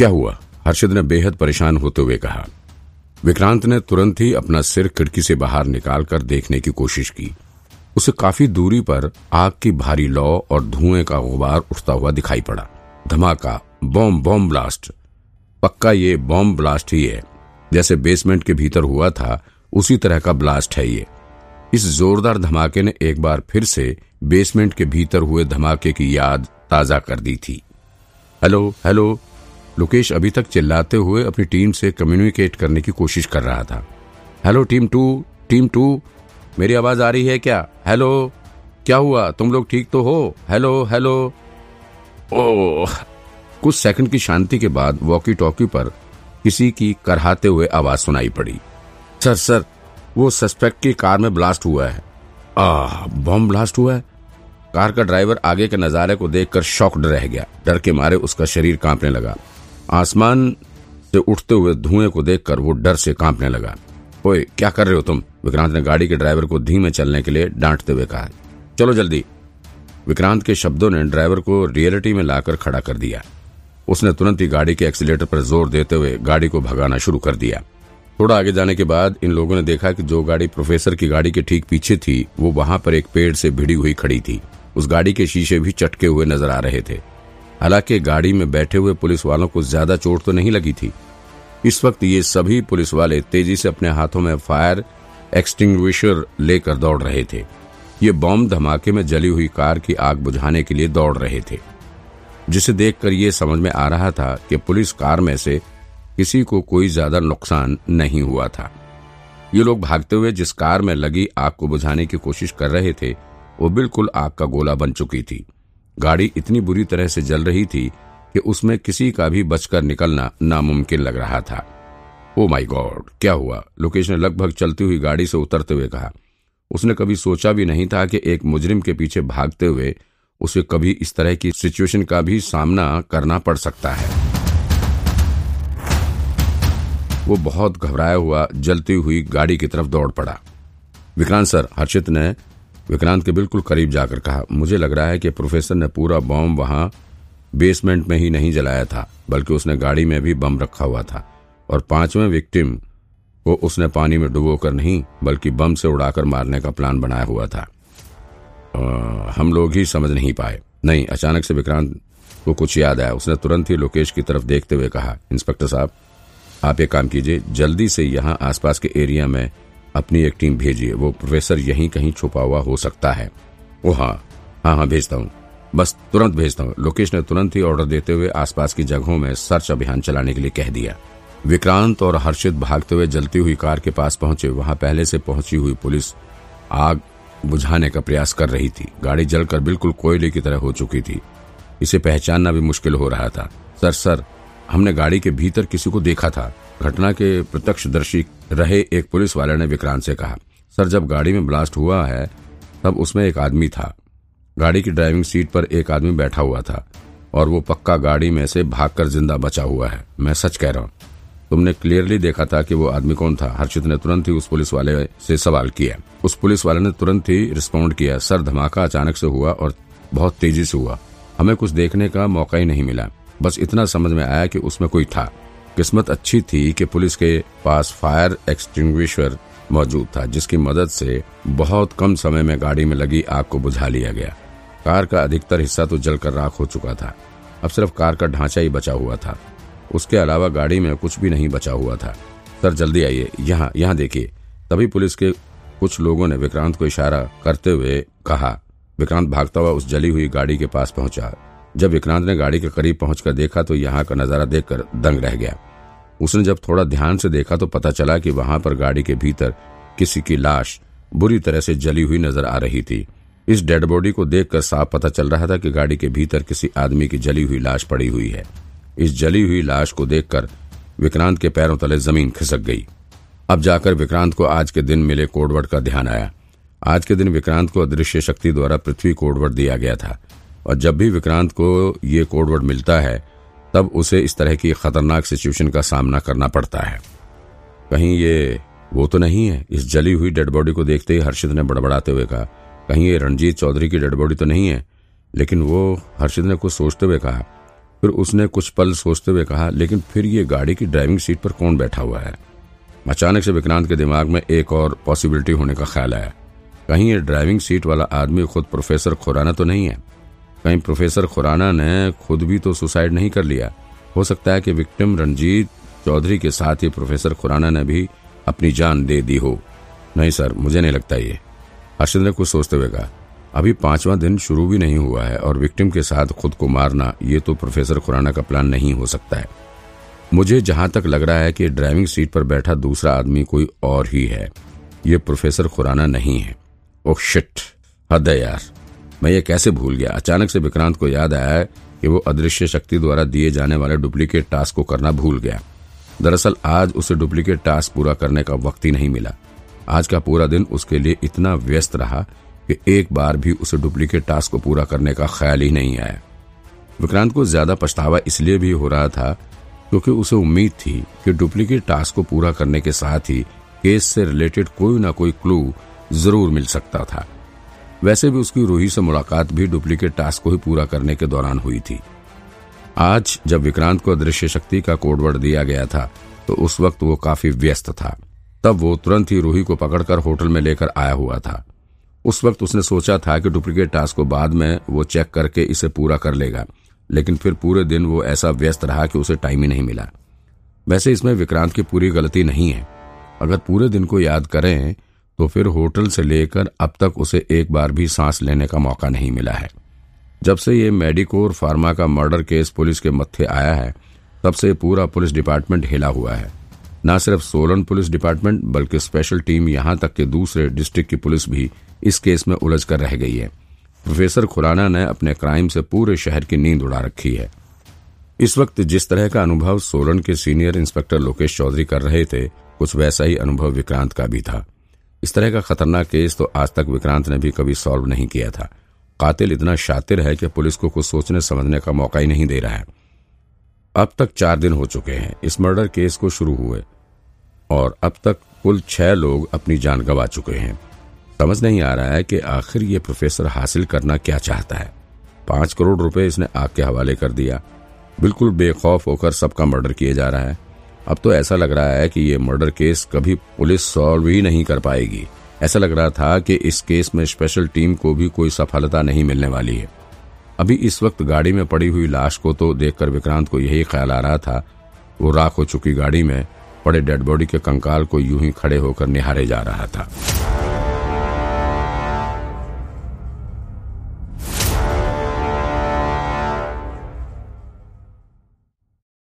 क्या हुआ? हर्षद ने बेहद परेशान होते हुए कहा। विक्रांत ने तुरंत ही अपना सिर खिड़की से बाहर निकालकर देखने की कोशिश की। उसे काफ़ी दूरी पर आग की भारी लौ और धुएँ का गुबार उठता हुआ दिखाई पड़ा। धमाका, बॉम्ब बॉम्ब ब्लास्ट। पक्का ये बॉम्ब ब्लास्ट ही है। जैसे बेसमेंट के भीतर हुआ था, उसी तरह का ब्लास्ट है ये। इस जोरदार धमाके ने एक बार फिर से बेसमेंट के भीतर हुए धमाके की याद ताज़ा कर दी थी। हेलो हेलो लोकेश अभी तक चिल्लाते हुए अपनी टीम से कम्युनिकेट करने की कोशिश कर रहा था। Hello team two team two मेरी आवाज़ आ रही है क्या? हेलो क्या हुआ? तुम लोग ठीक तो हो? हेलो हेलो ओह कुछ सेकंड की शांति के बाद वॉकी टॉकी पर किसी की करहाते हुए आवाज़ सुनाई पड़ी। सर सर वो सस्पेक्ट की कार में ब्लास्ट हुआ है। आ बॉम्ब ब्लास्ट हुआ है? कार का ड्राइवर आगे के नजारे को देखकर शॉक्ड रह गया। डर के मारे उसका शरीर कांपने लगा। आसमान से उठते हुए धुएँ को देखकर वो डर से कांपने लगा। ओए, क्या कर रहे हो तुम? विक्रांत ने गाड़ी के ड्राइवर को धीमे चलने के लिए डांटते हुए कहा। चलो जल्दी। विक्रांत के शब्दों ने ड्राइवर को रियलिटी में लाकर खड़ा कर दिया। उसने तुरंत ही गाड़ी के एक्सीटर पर ज़ोर देते हुए गाड़ी को भगाना शुरू कर दिया। थोड़ा आगे जाने के बाद इन लोगों ने देखा कि जो गाड़ी प्रोफेसर की गाड़ी के ठीक पीछे थी, वो वहाँ पर एक पेड़ से भिड़ी हुई खड़ी थी। उस गाड़ी के शीशे भी चटके हुए नज़र आ रहे थे। हालाँकि गाड़ी में बैठे हुए पुलिस वालों को ज़्यादा चोट तो नहीं लगी थी। इस वक्त ये सभी पुलिस वाले तेज़ी से अपने हाथों में फायर एक्सटिंग्विशर लेकर दौड़ रहे थे। ये बॉम्ब धमाके में जली हुई कार की आग बुझाने के लिए दौड़ रहे थे। जिसे देखकर ये समझ में आ रहा था कि पुलिस कार में से किसी को कोई ज़्यादा नुकसान नहीं हुआ था। ये लोग भागते हुए जिस कार में लगी आग को बुझाने की कोशिश कर रहे थे, वो बिल्कुल आग का गोला बन चुकी थी। गाड़ी इतनी बुरी तरह से जल रही थी कि उसमें किसी का भी बचकर निकलना नामुमकिन लग रहा था। ओ माय गॉड क्या हुआ? लोकेश ने लगभग चलती हुई गाड़ी से उतरते हुए कहा। उसने कभी सोचा भी नहीं था कि एक मुजरिम के पीछे भागते हुए उसे कभी इस तरह की सिचुएशन का भी सामना करना पड़ सकता है। वो बहुत घबराया हुआ जलती हुई गाड़ी की तरफ़ दौड़ पड़ा। विक्रांत सर, हर्षित ने विक्रांत के बिल्कुल करीब जाकर कहा मुझे लग रहा है कि प्रोफेसर ने पूरा बॉम्ब वहाँ बेसमेंट में ही नहीं जलाया था बल्कि उसने गाड़ी में भी बम रखा हुआ था। और पाँचवें विक्टिम को उसने पानी में डुबोकर नहीं बल्कि बम से उड़ाकर मारने का प्लान बनाया हुआ था। आ, हम लोग ही समझ नहीं पाए। नहीं अचानक से विक्रांत को कुछ याद आया। उसने तुरंत ही लोकेश की तरफ़ देखते हुए कहा इंस्पेक्टर साहब आप एक काम कीजिए जल्दी से यहाँ आसपास के एरिया में अपनी एक टीम भेजिए। वो प्रोफेसर यहीं कहीं छुपा हुआ हो सकता है। ओ हाँ हाँ हाँ भेजता हूँ। बस तुरंत भेजता हूँ। लोकेश ने तुरंत ही ऑर्डर देते हुए आसपास की जगहों में सर्च अभियान चलाने के लिए कह दिया। विक्रांत और हर्षित भागते हुए जलती हुई कार के पास पहुँचे। वहाँ पहले से पहुँची हुई पुलिस आग बुझाने का प्रयास कर रही थी। गाड़ी जलकर बिल्कुल कोयले की तरह हो चुकी थी। इसे पहचानना भी मुश्किल हो रहा था। सर सर, हमने गाड़ी के भीतर किसी को देखा था। घटना के प्रत्यक्षदर्शी रहे एक पुलिस वाले ने विक्रांत से कहा, सर, जब गाड़ी में ब्लास्ट हुआ है, तब उसमें एक आदमी था। गाड़ी की ड्राइविंग सीट पर एक आदमी बैठा हुआ था और वो पक्का गाड़ी में से भागकर ज़िंदा बचा हुआ है। मैं सच कह रहा हूँ। तुमने क्लियरली देखा था कि वो आदमी कौन था। हर्षित ने तुरंत ही उस पुलिस वाले से सवाल किया। उस पुलिस वाले ने तुरंत ही रिस्पॉन्ड किया, सर, धमाका अचानक से हुआ और बहुत तेज़ी से हुआ। हमें कुछ देखने का मौका ही नहीं मिला। बस इतना समझ में आया कि उसमें कोई था। किस्मत अच्छी थी कि पुलिस के पास फायर एक्सटिंग्विशर मौजूद था, जिसकी मदद से बहुत कम समय में गाड़ी में लगी आग को बुझा लिया गया। कार का अधिकतर हिस्सा तो जलकर राख हो चुका था। अब सिर्फ़ कार का ढांचा ही बचा हुआ था। उसके अलावा गाड़ी में कुछ भी नहीं बचा हुआ था। सर, जल्दी आइए। यहाँ यहाँ देखिए। तभी पुलिस के कुछ लोगों ने विक्रांत को इशारा करते हुए कहा। विक्रांत भागता हुआ उस जली हुई गाड़ी के पास पहुँचा। जब विक्रांत ने गाड़ी के करीब पहुंचकर देखा तो यहाँ का नज़ारा देखकर दंग रह गया। उसने जब थोड़ा ध्यान से देखा तो पता चला कि वहाँ पर गाड़ी के भीतर किसी की लाश बुरी तरह से जली हुई नज़र आ रही थी। इस डेड बॉडी को देखकर साफ़ पता चल रहा था कि गाड़ी के भीतर किसी आदमी की जली हुई लाश पड़ी हुई है। इस जली हुई लाश को देखकर विक्रांत के पैरों तले ज़मीन खिसक गई। अब जाकर विक्रांत को आज के दिन मिले कोडवर्ड का ध्यान आया। आज के दिन विक्रांत को अदृश्य शक्ति द्वारा पृथ्वी कोडवर्ड दिया गया था। और जब भी विक्रांत को ये कोडवर्ड मिलता है तब उसे इस तरह की खतरनाक सिचुएशन का सामना करना पड़ता है। कहीं ये, वो तो नहीं है। इस जली हुई डेड बॉडी को देखते ही हर्षित ने बड़बड़ाते हुए कहा, कहीं ये रणजीत चौधरी की डेड बॉडी तो नहीं है? लेकिन वो हर्षित ने कुछ सोचते हुए कहा। फिर उसने कुछ पल सोचते हुए कहा, लेकिन फिर ये गाड़ी की ड्राइविंग सीट पर कौन बैठा हुआ है? अचानक से विक्रांत के दिमाग में एक और पॉसिबिलिटी होने का ख्याल आया। कहीं ये ड्राइविंग सीट वाला आदमी खुद प्रोफेसर खुराना तो नहीं है? कहीं प्रोफेसर खुराना ने खुद भी तो सुसाइड नहीं कर लिया। हो सकता है कि विक्टिम रंजीत चौधरी के साथ ही प्रोफेसर खुराना ने भी अपनी जान दे दी हो। नहीं सर, मुझे नहीं लगता ये। हर्षद ने कुछ सोचते हुए कहा, अभी पांचवा दिन शुरू भी नहीं हुआ है और विक्टिम के साथ खुद को मारना ये तो प्रोफेसर खुराना का प्लान नहीं हो सकता है। मुझे जहाँ तक लग रहा है कि ड्राइविंग सीट पर बैठा दूसरा आदमी कोई और ही है। ये प्रोफेसर खुराना नहीं है। Oh, shit. हद है यार। मैं ये कैसे भूल गया? अचानक से विक्रांत को याद आया कि वो अदृश्य शक्ति द्वारा दिए जाने वाले डुप्लीकेट टास्क को करना भूल गया। दरअसल आज उसे डुप्लीकेट टास्क पूरा करने का वक्त ही नहीं मिला। आज का पूरा दिन उसके लिए इतना व्यस्त रहा कि एक बार भी उसे डुप्लीकेट टास्क को पूरा करने का ख्याल ही नहीं आया। विक्रांत को ज़्यादा पछतावा इसलिए भी हो रहा था क्योंकि उसे उम्मीद थी कि डुप्लीकेट टास्क को पूरा करने के साथ ही केस से रिलेटेड कोई ना कोई क्लू ज़रूर मिल सकता था। वैसे भी उसकी रूही से मुलाकात भी डुप्लीकेट टास्क को ही पूरा करने के दौरान हुई थी। आज जब विक्रांत को अदृश्य शक्ति का कोडवर्ड दिया गया था तो उस वक्त वो काफ़ी व्यस्त था। तब वो तुरंत ही रूही को पकड़कर होटल में लेकर आया हुआ था। उस वक्त उसने सोचा था कि डुप्लीकेट टास्क को बाद में वो चेक करके इसे पूरा कर लेगा, लेकिन फिर पूरे दिन वो ऐसा व्यस्त रहा कि उसे टाइम ही नहीं मिला। वैसे इसमें विक्रांत की पूरी गलती नहीं है। अगर पूरे दिन को याद करें तो फिर होटल से लेकर अब तक उसे एक बार भी सांस लेने का मौका नहीं मिला है। जब से ये मेडिकोर फार्मा का मर्डर केस पुलिस के मत्थे आया है, तब से पूरा पुलिस डिपार्टमेंट हिला हुआ है। न सिर्फ़ सोलन पुलिस डिपार्टमेंट, बल्कि स्पेशल टीम यहाँ तक के दूसरे डिस्ट्रिक्ट की पुलिस भी इस केस में उलझ कर रह गई है। प्रोफेसर खुराना ने अपने क्राइम से पूरे शहर की नींद उड़ा रखी है। इस वक्त जिस तरह का अनुभव सोलन के सीनियर इंस्पेक्टर लोकेश चौधरी कर रहे थे, कुछ वैसा ही अनुभव विक्रांत का भी था। इस तरह का खतरनाक केस तो आज तक विक्रांत ने भी कभी सॉल्व नहीं किया था। कातिल इतना शातिर है कि पुलिस को कुछ सोचने समझने का मौका ही नहीं दे रहा है। अब तक चार दिन हो चुके हैं। इस मर्डर केस को शुरू हुए। और अब तक कुल छह लोग अपनी जान गंवा चुके हैं। समझ नहीं आ रहा है कि आखिर ये प्रोफेसर हासिल करना क्या चाहता है। पाँच करोड़ रुपए इसने आग के हवाले कर दिया। बिल्कुल बेखौफ होकर सबका मर्डर किए जा रहा है। अब तो ऐसा लग रहा है कि ये मर्डर केस कभी पुलिस सॉल्व ही नहीं कर पाएगी। ऐसा लग रहा था कि इस केस में स्पेशल टीम को भी कोई सफलता नहीं मिलने वाली है। अभी इस वक्त गाड़ी में पड़ी हुई लाश को तो देखकर विक्रांत को यही ख्याल आ रहा था। वो राख हो चुकी गाड़ी में पड़े डेड बॉडी के कंकाल को यूँ ही खड़े होकर निहारे जा रहा था।